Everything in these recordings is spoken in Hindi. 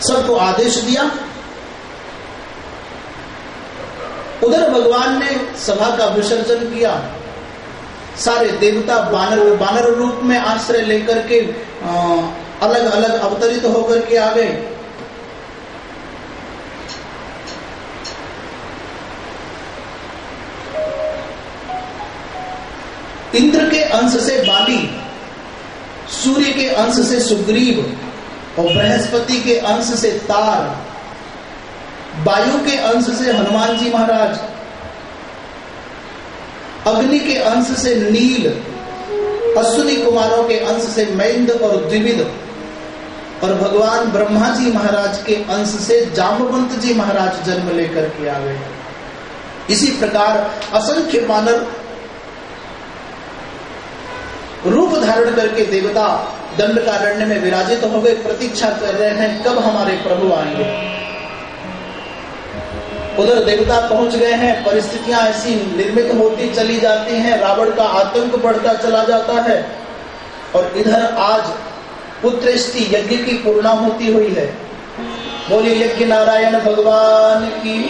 सबको आदेश दिया। उधर भगवान ने सभा का विसर्जन किया। सारे देवता बानर बानर रूप में आश्रय लेकर के अलग अलग अवतरित होकर के आ गए। इंद्र के अंश से बाली, सूर्य के अंश से सुग्रीव और बृहस्पति के अंश से तार, वायु के अंश से हनुमान जी महाराज, अग्नि के अंश से नील, अश्विनी कुमारों के अंश से मैंद और द्विविद, और भगवान ब्रह्मा जी महाराज के अंश से जामवंत जी महाराज जन्म लेकर के आ गए। इसी प्रकार असंख्य मानव रूप धारण करके देवता दंड कारण्य में विराजित हो गए, प्रतीक्षा कर रहे हैं, कब हमारे प्रभु आएँगे? उधर देवता पहुँच गए हैं, परिस्थितियाँ ऐसी निर्मित होती चली जाती हैं, रावण का आतंक बढ़ता चला जाता है, और इधर आज पुत्रेष्टि यज्ञ की पूर्णा होती हुई है। बोलिए यज्ञ नारायण भगवान की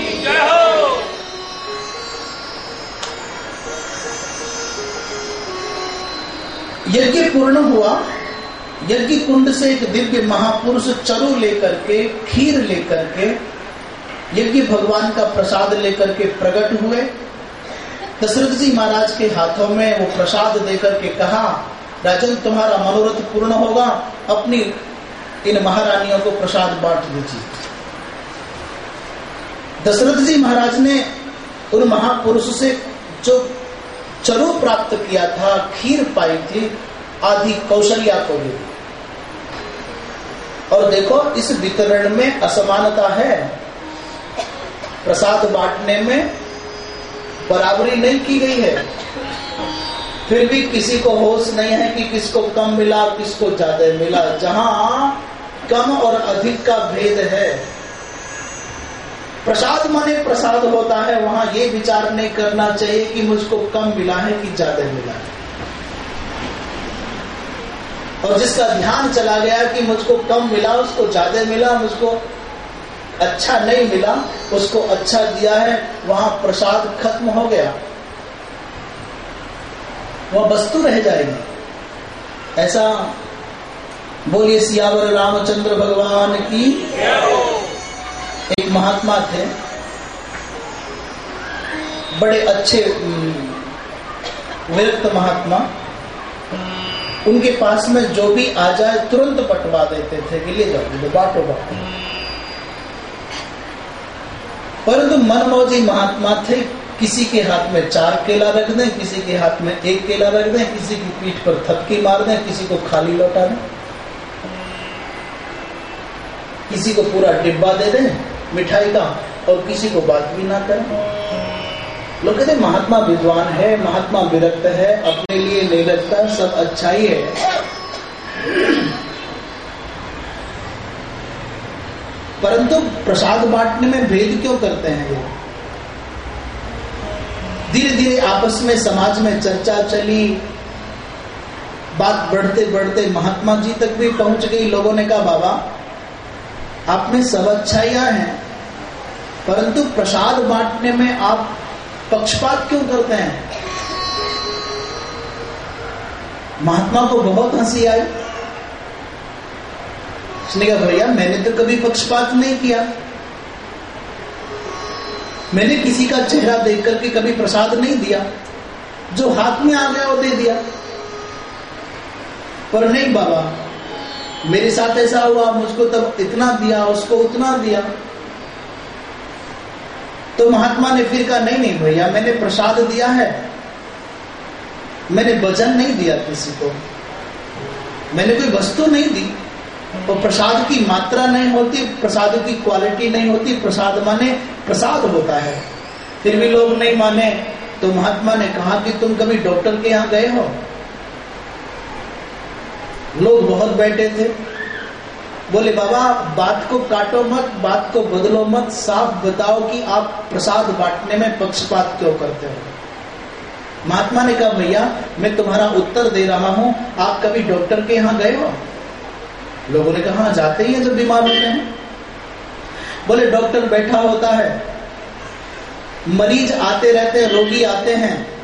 यज्ञ पूर्ण हुआ। यज्ञ कुंड से एक दिव्य महापुरुष चरु लेकर के, खीर लेकर के, यज्ञ भगवान का प्रसाद लेकर के प्रकट हुए। दशरथ जी महाराज के हाथों में वो प्रसाद देकर के कहा, राजन, तुम्हारा मनोरथ पूर्ण होगा। अपनी इन महारानियों को प्रसाद बांट दीजिए। दशरथ जी महाराज ने उन महापुरुष से जो चरु प्राप्त किया था, खीर पाई थी आदि कौशल्या को भी और देखो, इस वितरण में असमानता है। प्रसाद बांटने में बराबरी नहीं की गई है। फिर भी किसी को होश नहीं है कि किसको कम मिला किसको ज़्यादा मिला। जहाँ कम और अधिक का भेद है। प्रसाद माने प्रसाद होता है, वहाँ ये विचार नहीं करना चाहिए कि मुझको कम मिला है कि ज़्यादा मिला है। और जिसका ध्यान चला गया कि मुझको कम मिला, उसको ज़्यादा मिला, मुझको अच्छा नहीं मिला, उसको अच्छा दिया है, वहाँ प्रसाद खत्म हो गया। वह वस्तु रह जाएगी। ऐसा बोलिए, सियावर रामचंद्र भगवान की एक महात्मा थे। बड़े अच्छे विरक्त महात्मा। उनके पास में जो भी आ जाए, तुरंत पटवा देते थे कि ले जाओ बांटो बांटो। परंतु मनमौजी महात्मा थे, किसी के हाथ में चार केला रख दें, किसी के हाथ में एक केला रख दें, किसी की पीठ पर थपकी मार दें, किसी को खाली लौटा दें। किसी को पूरा डिब्बा दे दें, मिठाई का, और किसी को बात भी ना करें। लोग कहते महात्मा विद्वान है, महात्मा विरक्त है, अपने लिए नहीं रखता सब अच्छा ही है। परंतु प्रसाद बांटने में भेद क्यों करते हैं ये धीरे धीरे आपस में, समाज में चर्चा चली। बात बढ़ते बढ़ते महात्मा जी तक भी पहुँच गई। लोगों ने कहा, बाबा आप में सब अच्छाइयाँ हैं, परंतु प्रसाद बांटने में आप पक्षपात क्यों करते हैं? महात्मा को बहुत हँसी आई उसने कहा, भैया, मैंने तो कभी पक्षपात नहीं किया। मैंने किसी का चेहरा देख करके कभी प्रसाद नहीं दिया। जो हाथ में आ गया वो दे दिया। पर नहीं बाबा, मेरे साथ ऐसा हुआ, मुझको तब इतना दिया, उसको उतना दिया। तो महात्मा ने फिर कहा, नहीं नहीं भैया, मैंने प्रसाद दिया है। मैंने वज़न नहीं दिया किसी को। मैंने कोई वस्तु नहीं दी। और तो प्रसाद की मात्रा नहीं होती, प्रसाद की क्वालिटी नहीं होती, प्रसाद माने प्रसाद होता है। फिर भी लोग नहीं माने तो महात्मा ने कहा कि तुम कभी डॉक्टर के यहाँ गए हो? लोग बहुत बैठे थे। बोले बाबा बात को काटो मत बात को बदलो मत साफ़ बताओ कि आप प्रसाद बांटने में पक्षपात क्यों करते हो? महात्मा ने कहा भैया मैं तुम्हारा उत्तर दे रहा हूँ। आप कभी डॉक्टर के यहाँ गए हो? लोगों ने कहा हाँ, जाते ही हैं जब बीमार होते हैं। बोले डॉक्टर बैठा होता है। मरीज़ आते रहते हैं रोगी आते हैं।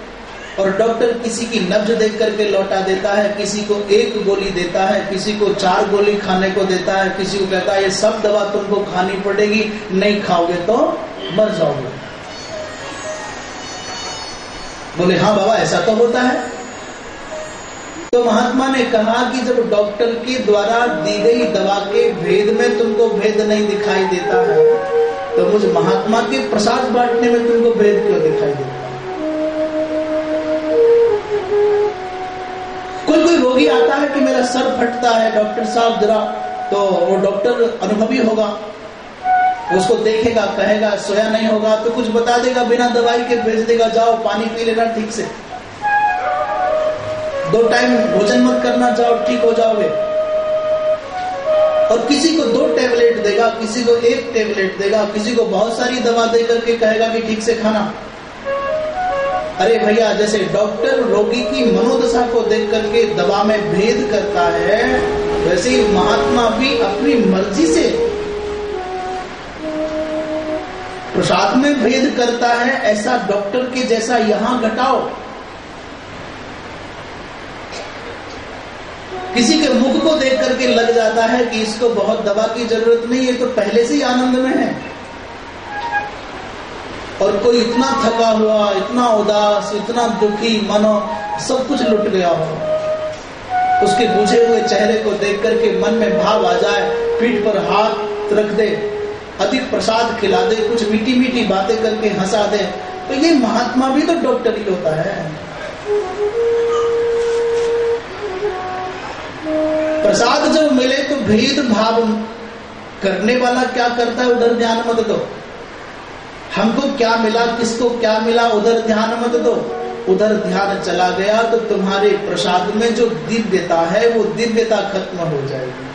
और डॉक्टर किसी की नब्ज देख करके लौटा देता है, किसी को एक गोली देता है, किसी को चार गोली खाने को देता है, किसी को कहता है, ये सब दवा तुमको खानी पड़ेगी, नहीं खाओगे तो मर जाओगे। बोले हाँ बाबा, ऐसा तो होता है। तो महात्मा ने कहा कि जब डॉक्टर के द्वारा दी गई दवा के भेद में तुमको भेद नहीं दिखाई देता है तो मुझे महात्मा के प्रसाद बांटने में तुमको भेद क्यों दिखाई देता है? रोगी आता है कि मेरा सर फटता है, डॉक्टर साहब जरा तो वो डॉक्टर अनुभवी होगा, उसको देखेगा, कहेगा, सोया नहीं होगा तो कुछ बता देगा, बिना दवाई के भेज देगा, जाओ, पानी पी लेना ठीक से। दो टाइम भोजन मत करना, जाओ, ठीक हो जाओगे। और किसी को दो टेबलेट देगा, किसी को एक टेबलेट देगा, किसी को बहुत सारी दवा दे करके कहेगा कि ठीक से खाना। अरे भैया, जैसे डॉक्टर रोगी की मनोदशा को देख करके दवा में भेद करता है, वैसे ही महात्मा भी अपनी मर्ज़ी से प्रसाद में भेद करता है, ऐसा डॉक्टर के जैसा यहाँ घटाओ। किसी के मुख को देख करके लग जाता है कि इसको बहुत दवा की ज़रूरत नहीं है तो पहले से ही आनंद में है। और कोई इतना थका हुआ, इतना उदास, इतना दुखी, मनो, सब कुछ लुट गया हो। उसके बुझे हुए चेहरे को देख करके मन में भाव आ जाए, पीठ पर हाथ रख दे, अधिक प्रसाद खिला दे, कुछ मीठी मीठी बातें करके हंसा दे। तो ये महात्मा भी तो डॉक्टर ही होता है। प्रसाद जब मिले तो भेद भाव करने वाला क्या करता है? उधर ध्यान मत दो। हमको क्या मिला, किसको क्या मिला, उधर ध्यान मत दो। उधर ध्यान चला गया तो तुम्हारे प्रसाद में जो दिव्यता है, वो दिव्यता खत्म हो जाएगी।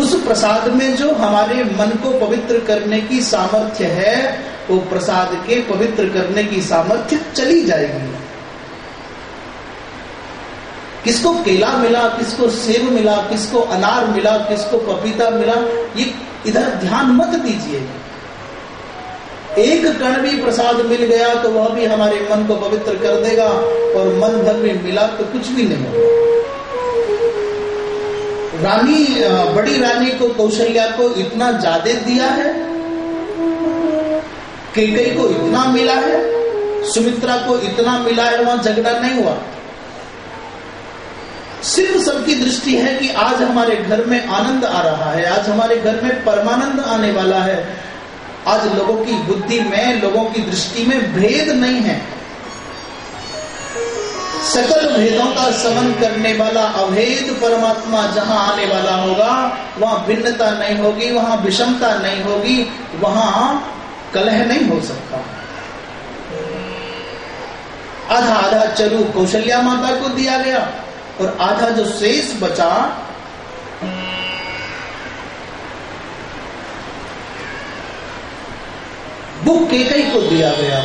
उस प्रसाद में जो हमारे मन को पवित्र करने की सामर्थ्य है, वो प्रसाद के पवित्र करने की सामर्थ्य चली जाएगी। किसको केला मिला, किसको सेब मिला, किसको अनार मिला, किसको पपीता मिला, ये इधर ध्यान मत दीजिएगा एक कण भी प्रसाद मिल गया तो वह भी हमारे मन को पवित्र कर देगा और मन भर में मिला तो कुछ भी नहीं होगा। रानी बड़ी रानी को कौशल्या को इतना ज़्यादा दिया है कई को इतना मिला है, सुमित्रा को इतना मिला है, वहाँ झगड़ा नहीं हुआ। सिर्फ़ सबकी दृष्टि है कि आज हमारे घर में आनंद आ रहा है, आज हमारे घर में परमानंद आने वाला है। आज लोगों की बुद्धि में, लोगों की दृष्टि में भेद नहीं है। सकल भेदों का समन करने वाला अभेद परमात्मा जहाँ आने वाला होगा, वहाँ भिन्नता नहीं होगी, वहाँ विषमता नहीं होगी, वहाँ कलह नहीं हो सकता। आधा आधा चरु कौशल्या माता को दिया गया और आधा जो शेष बचा वो केकई को दिया गया।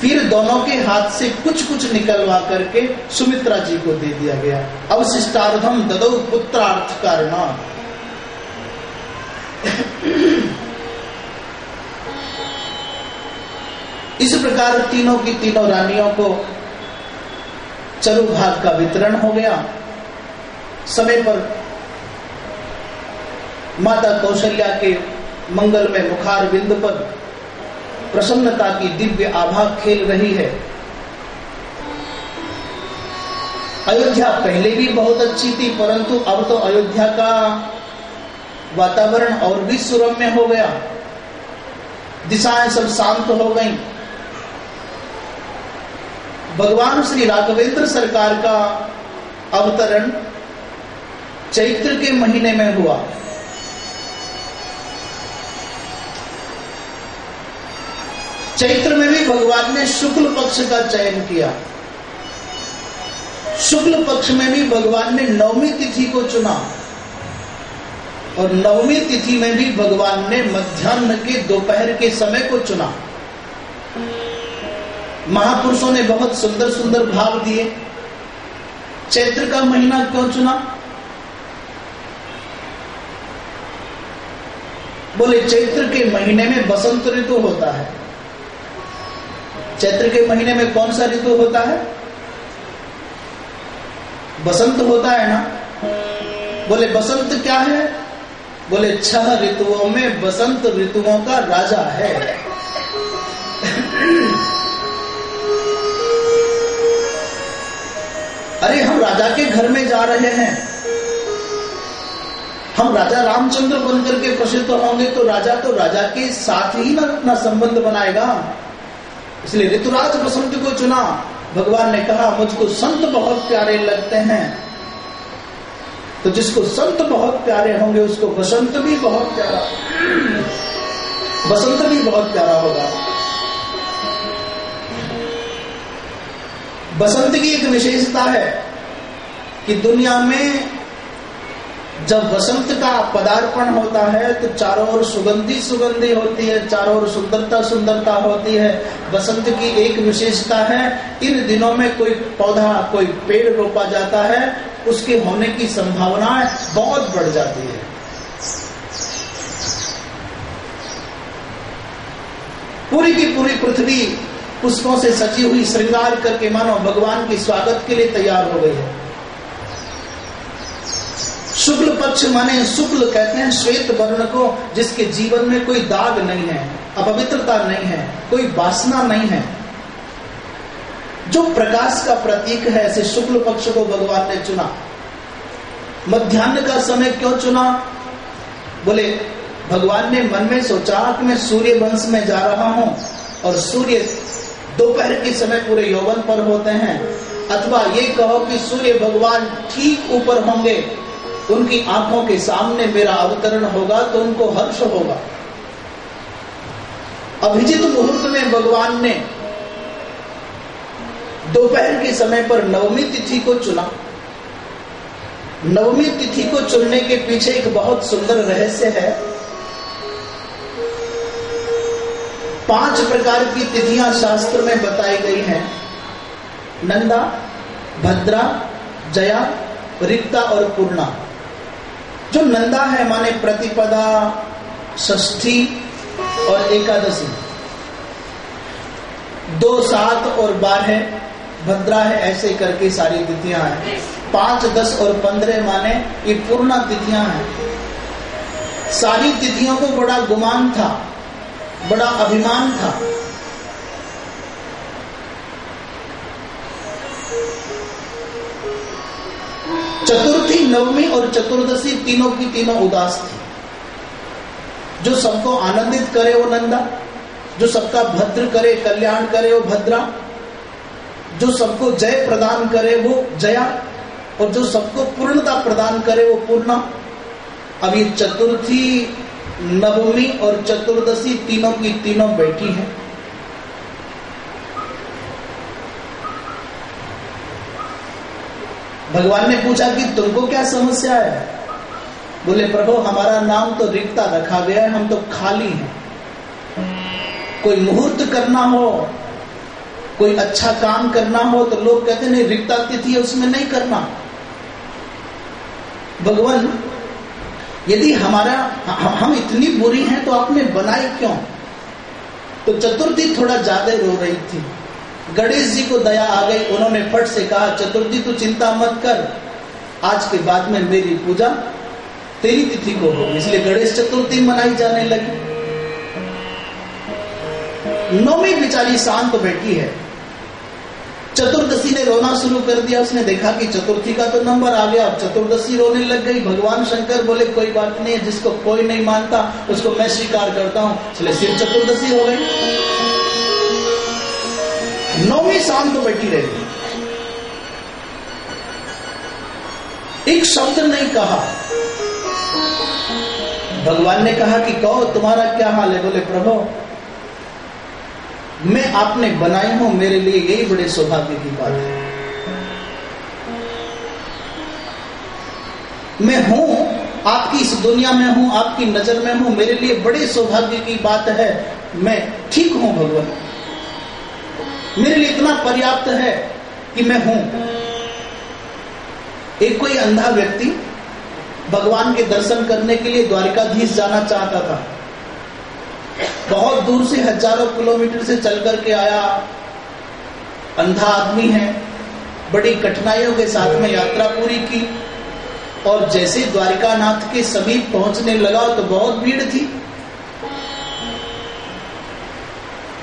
फिर दोनों के हाथ से कुछ कुछ निकलवा करके सुमित्रा जी को दे दिया गया। अवशिष्टार्धम ददो पुत्रार्थ कारण इस प्रकार तीनों की तीनों रानियों को चरु भाग का वितरण हो गया। समय पर माता कौशल्या के मंगल में मुखार बिंद पर प्रसन्नता की दिव्य आभा खेल रही है। अयोध्या पहले भी बहुत अच्छी थी, परंतु अब तो अयोध्या का वातावरण और भी सुरम्य हो गया। दिशाएँ सब शांत हो गईं। भगवान श्री राघवेंद्र सरकार का अवतरण चैत्र के महीने में हुआ। चैत्र में भी भगवान ने शुक्ल पक्ष का चयन किया। शुक्ल पक्ष में भी भगवान ने नवमी तिथि को चुना। और नवमी तिथि में भी भगवान ने मध्यान्ह के दोपहर के समय को चुना। महापुरुषों ने बहुत सुंदर सुंदर भाव दिए। चैत्र का महीना क्यों चुना? बोले, चैत्र के महीने में बसंत ऋतु होता है। चैत्र के महीने में कौन सा ऋतु होता है? बसंत होता है ना? बोले, बसंत क्या है? बोले, छह ऋतुओं में बसंत ऋतुओं का राजा है। अरे, हम राजा के घर में जा रहे हैं। हम राजा रामचंद्र बनकर के प्रसिद्ध होंगे तो राजा तो राजा के साथ ही ना अपना संबंध बनाएगा। इसलिए ऋतुराज बसंत को चुना। भगवान ने कहा, मुझको संत बहुत प्यारे लगते हैं। तो जिसको संत बहुत प्यारे होंगे, उसको बसंत भी बहुत प्यारा बसंत भी बहुत प्यारा होगा। बसंत की एक विशेषता है कि दुनिया में जब वसंत का पदार्पण होता है तो चारों ओर सुगंधी सुगंधी होती है, चारों ओर सुंदरता सुंदरता होती है। बसंत की एक विशेषता है, इन दिनों में कोई पौधा, कोई पेड़ रोपा जाता है, उसके होने की संभावनाएँ बहुत बढ़ जाती है। पूरी की पूरी पृथ्वी पुष्पों से सजी हुई श्रृंगार करके मानो भगवान के स्वागत के लिए तैयार हो गई है। शुक्ल पक्ष माने शुक्ल कहते हैं, श्वेत वर्ण को, जिसके जीवन में कोई दाग नहीं है, अपवित्रता नहीं है, कोई वासना नहीं है। जो प्रकाश का प्रतीक है, ऐसे शुक्ल पक्ष को भगवान ने चुना। मध्यान्ह का समय क्यों चुना? बोले, भगवान ने मन में सोचा कि मैं सूर्य वंश में जा रहा हूँ, और सूर्य दोपहर के समय पूरे यौवन पर होते हैं। अथवा ये कहो कि सूर्य भगवान ठीक ऊपर होंगे उनकी आँखों के सामने मेरा अवतरण होगा तो उनको हर्ष होगा। अभिजित मुहूर्त में भगवान ने दोपहर के समय पर नवमी तिथि को चुना। नवमी तिथि को चुनने के पीछे एक बहुत सुंदर रहस्य है। पाँच प्रकार की तिथियाँ शास्त्र में बताई गई हैं। नंदा, भद्रा, जया, रिक्ता और पूर्णा। जो नंदा है माने प्रतिपदा, षष्ठी और एकादशी। दो सात और बारह भद्रा है, ऐसे करके सारी तिथियाँ हैं। पाँच, दस और पंद्रह माने ये पूर्णा तिथियाँ हैं। सारी तिथियों को बड़ा गुमान था, बड़ा अभिमान था। चतुर्थी नवमी और चतुर्दशी तीनों की तीनों उदास थी। जो सबको आनंदित करे वो नंदा, जो सबका भद्र करे कल्याण करे वो भद्रा, जो सबको जय प्रदान करे वो जया, और जो सबको पूर्णता प्रदान करे वो पूर्णा। अब ये चतुर्थी नवमी और चतुर्दशी तीनों की तीनों बैठी है। भगवान ने पूछा कि तुमको क्या समस्या है? बोले, प्रभु, हमारा नाम तो रिक्ता रखा गया है, हम तो खाली हैं। कोई मुहूर्त करना हो, कोई अच्छा काम करना हो तो लोग कहते नहीं, रिक्ता तिथि है, उसमें नहीं करना। भगवान, यदि हमारा, हम इतनी बुरी हैं तो आपने बनाई क्यों? तो चतुर्थी थोड़ा ज़्यादा रो रही थी। गणेश जी को दया आ गई, उन्होंने फट से कहा चतुर्थी तू चिंता मत कर। आज के बाद में मेरी पूजा तेरी तिथि को हो इसलिए गणेश चतुर्थी मनाई जाने लगी। नौवीं बिचारी शांत बैठी है। चतुर्दशी ने रोना शुरू कर दिया। उसने देखा कि चतुर्थी का तो नंबर आ गया। अब चतुर्दशी रोने लग गई। भगवान शंकर बोले, कोई बात नहीं है, जिसको कोई नहीं मानता, उसको मैं स्वीकार करता हूँ। इसलिए सिर्फ़ चतुर्दशी हो गई। नौवीं शाम तो बैठी रही। एक शब्द नहीं कहा। भगवान ने कहा कि कहो, तुम्हारा क्या हाल है? बोले, प्रभु, मैं आपने बनाई हूँ, मेरे लिए यही बड़े सौभाग्य की बात है। मैं हूँ, आपकी इस दुनिया में हूँ, आपकी नज़र में हूँ, मेरे लिए बड़े सौभाग्य की बात है। मैं ठीक हूँ, भगवान। मेरे लिए इतना पर्याप्त है कि मैं हूँ। एक कोई अंधा व्यक्ति भगवान के दर्शन करने के लिए द्वारिकाधीश जाना चाहता था। बहुत दूर से, हज़ारों किलोमीटर से चल करके आया। अंधा आदमी है। बड़ी कठिनाइयों के साथ में यात्रा पूरी की। और जैसे द्वारिकानाथ के समीप पहुँचने लगा तो बहुत भीड़ थी।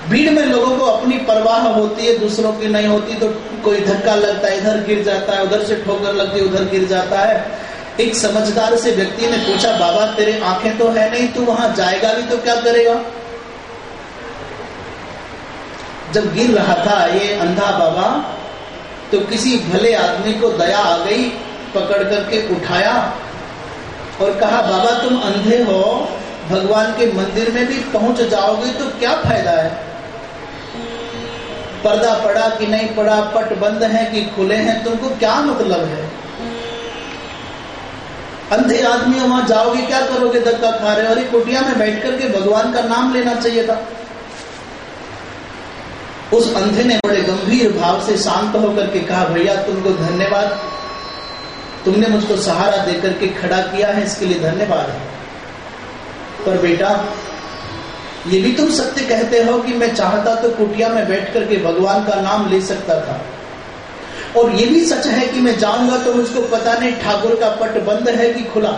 भीड़ में लोगों को अपनी परवाह होती है, दूसरों की नहीं होती तो कोई धक्का लगता है, इधर गिर जाता है, उधर से ठोकर लगती है, उधर गिर जाता है। एक समझदार से व्यक्ति ने पूछा, बाबा, तेरे आँखें तो है नहीं, तू वहाँ जाएगा भी तो क्या करेगा? जब गिर रहा था, ये अंधा बाबा तो किसी भले आदमी को दया आ गई, पकड़ करके उठाया और कहा, बाबा, तुम अंधे हो, भगवान के मंदिर में भी पहुँच जाओगे तो क्या फ़ायदा है? पर्दा पड़ा कि नहीं पड़ा, पट बंद है कि खुले हैं, तुमको क्या मतलब है? अंधे आदमी वहाँ जाओगे, क्या करोगे? धक्का खा रहे और कुटिया में बैठ करके भगवान का नाम लेना चाहिए था। उस अंधे ने बड़े गंभीर भाव से शांत होकर के कहा, भैया, तुमको धन्यवाद। तुमने मुझको सहारा देकर के खड़ा किया है, इसके लिए धन्यवाद पर बेटा ये भी तुम सत्य कहते हो कि मैं चाहता तो कुटिया में बैठ करके भगवान का नाम ले सकता था। और ये भी सच है कि मैं जाऊँगा तो मुझको पता नहीं ठाकुर का पट बंद है कि खुला,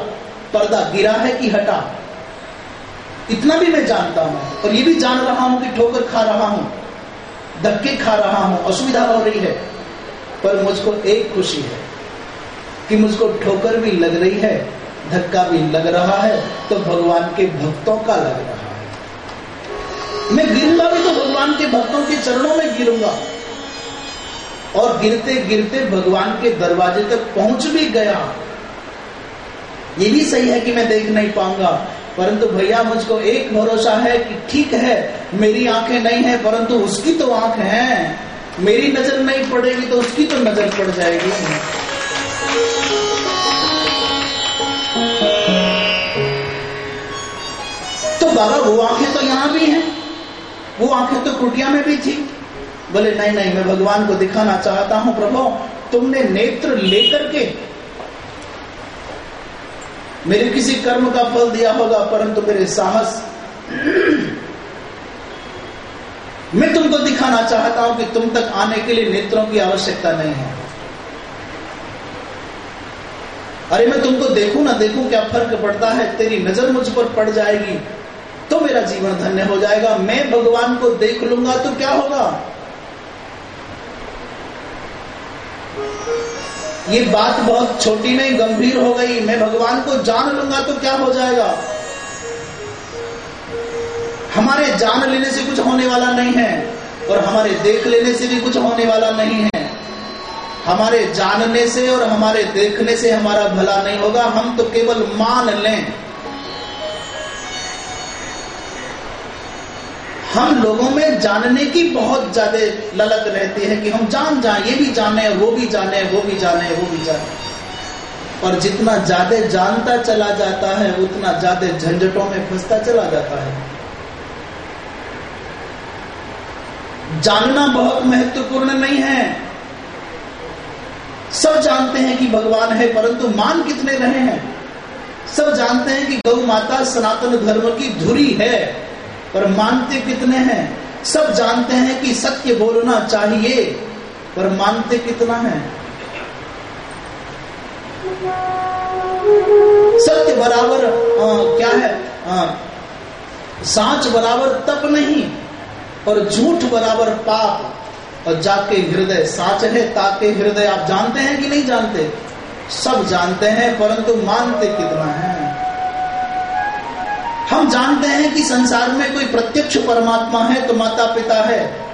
पर्दा गिरा है कि हटा। इतना भी मैं जानता हूँ और ये भी जान रहा हूँ कि ठोकर खा रहा हूँ, धक्के खा रहा हूँ, असुविधा हो रही है। पर मुझको एक खुशी है कि मुझको ठोकर भी लग रही है, धक्का भी लग रहा है तो भगवान के भक्तों का लग रहा है। मैं गिरूँगा भी तो भगवान के भक्तों के चरणों में गिरूँगा। और गिरते गिरते भगवान के दरवाजे तक पहुँच भी गया। ये भी सही है कि मैं देख नहीं पाऊँगा, परंतु भैया मुझको एक भरोसा है कि ठीक है, मेरी आँखें नहीं है, परंतु उसकी तो आँख है। मेरी नज़र नहीं पड़ेगी तो उसकी तो नज़र पड़ जाएगी। तो बाबा, वो आँखें तो यहाँ भी हैं। वो आँखें तो कुटिया में भी थी। बोले, नहीं नहीं, मैं भगवान को दिखाना चाहता हूँ, प्रभु, तुमने नेत्र लेकर के मेरे किसी कर्म का फल दिया होगा, परंतु मेरे साहस मैं तुमको दिखाना चाहता हूँ कि तुम तक आने के लिए नेत्रों की आवश्यकता नहीं है। अरे, मैं तुमको देखूँ ना देखूँ क्या फ़र्क पड़ता है? तेरी नज़र मुझ पर पड़ जाएगी। तो मेरा जीवन धन्य हो जाएगा। मैं भगवान को देख लूँगा तो क्या होगा? ये बात बहुत छोटी नहीं, गंभीर हो गई। मैं भगवान को जान लूँगा तो क्या हो जाएगा? हमारे जान लेने से कुछ होने वाला नहीं है और हमारे देख लेने से भी कुछ होने वाला नहीं है। हमारे जानने से और हमारे देखने से हमारा भला नहीं होगा। हम तो केवल मान लें। हम लोगों में जानने की बहुत ज़्यादा ललक रहती है कि हम जान जाए, ये भी जाने, वो भी जाने, वो भी जाने, वो भी जाने। और जितना ज़्यादा जानता चला जाता है, उतना ज़्यादा झंझटों में फंसता चला जाता है। जानना बहुत महत्वपूर्ण नहीं है। सब जानते हैं कि भगवान है, परंतु मान कितने रहे हैं? सब जानते हैं कि गौ माता सनातन धर्म की धुरी है। पर मानते कितने हैं? सब जानते हैं कि सत्य बोलना चाहिए पर मानते कितना है? सत्य बराबर आ, क्या है? आ, सांच बराबर तप नहीं और झूठ बराबर पाप। और जाके हृदय साच है ताके हृदय आप जानते हैं कि नहीं जानते? सब जानते हैं परंतु मानते कितना है? हम जानते हैं कि संसार में कोई प्रत्यक्ष परमात्मा है तो माता पिता है।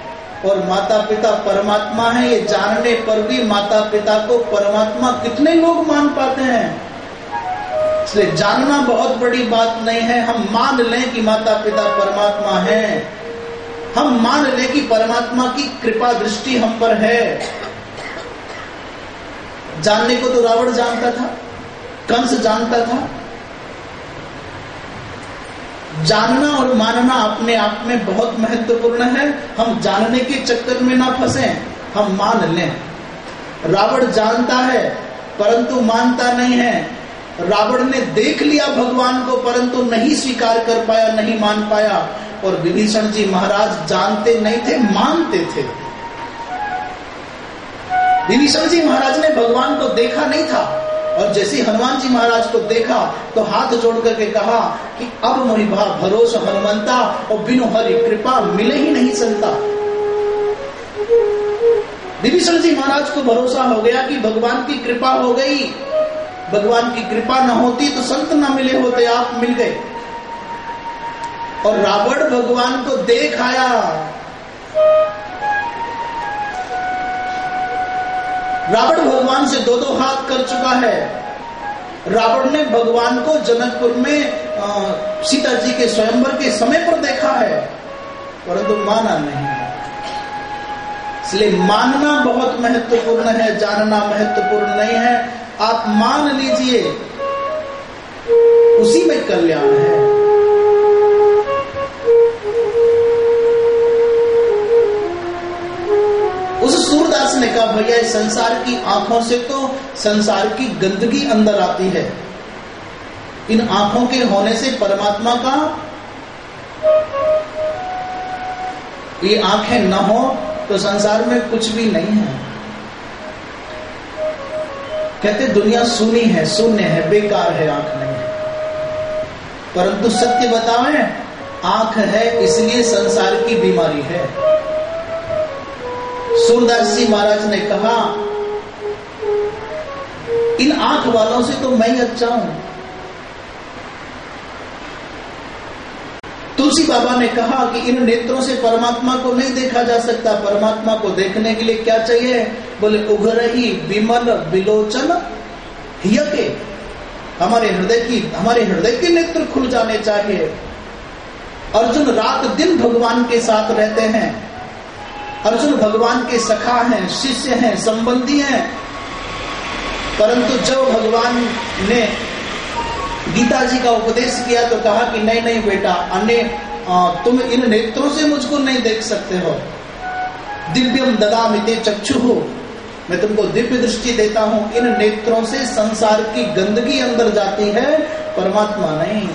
और माता पिता परमात्मा है, ये जानने पर भी माता पिता को परमात्मा कितने लोग मान पाते हैं। इसलिए जानना बहुत बड़ी बात नहीं है। हम मान लें कि माता पिता परमात्मा है। हम मान लें कि परमात्मा की कृपा दृष्टि हम पर है। जानने को तो रावण जानता था, कंस जानता था जानना और मानना अपने आप में बहुत महत्वपूर्ण है। हम जानने के चक्कर में ना फंसे, हम मान लें। रावण जानता है, परंतु मानता नहीं है। रावण ने देख लिया भगवान को, परंतु नहीं स्वीकार कर पाया, नहीं मान पाया। और विभीषण जी महाराज जानते नहीं थे, मानते थे। विभीषण जी महाराज ने भगवान को देखा नहीं था। और जैसे हनुमान जी महाराज को देखा तो हाथ जोड़ करके कहा कि अब मोहि भरोसा हनुमंता और बिनु हरि कृपा मिले ही नहीं संता। विभीषण जी महाराज को भरोसा हो गया कि भगवान की कृपा हो गई। भगवान की कृपा न होती तो संत न मिले होते, आप मिल गए। और रावण भगवान को देख आया। रावण भगवान से दो दो हाथ कर चुका है। रावण ने भगवान को जनकपुर में सीता जी के स्वयंवर के समय पर देखा है, परंतु माना नहीं। इसलिए मानना बहुत महत्वपूर्ण है, जानना महत्वपूर्ण नहीं है। आप मान लीजिए, उसी में कल्याण है। उस सूरदास ने कहा, भैया, इस संसार की आँखों से तो संसार की गंदगी अंदर आती है। इन आँखों के होने से परमात्मा का ये आँखें न हो तो संसार में कुछ भी नहीं है। कहते, दुनिया सुनी है, शून्य है, बेकार है, आँख नहीं है। परंतु सत्य बतावे आँख है, इसलिए संसार की बीमारी है। सूरदास जी महाराज ने कहा, इन आँख वालों से तो मैं ही अच्छा हूँ। तुलसी बाबा ने कहा कि इन नेत्रों से परमात्मा को नहीं देखा जा सकता। परमात्मा को देखने के लिए क्या चाहिए? बोले, उघर ही विमल विलोचन के हमारे हृदय की, हमारे हृदय के नेत्र खुल जाने चाहिए। अर्जुन रात दिन भगवान के साथ रहते हैं। अर्जुन भगवान के सखा हैं, शिष्य हैं, संबंधी हैं। परंतु जब भगवान ने गीता जी का उपदेश किया तो कहा कि नहीं नहीं बेटा, अन्य तुम इन नेत्रों से मुझको नहीं देख सकते हो। दिव्यम ददा मिते चक्षु। हो मैं तुमको दिव्य दृष्टि देता हूँ, इन नेत्रों से संसार की गंदगी अंदर जाती है, परमात्मा नहीं।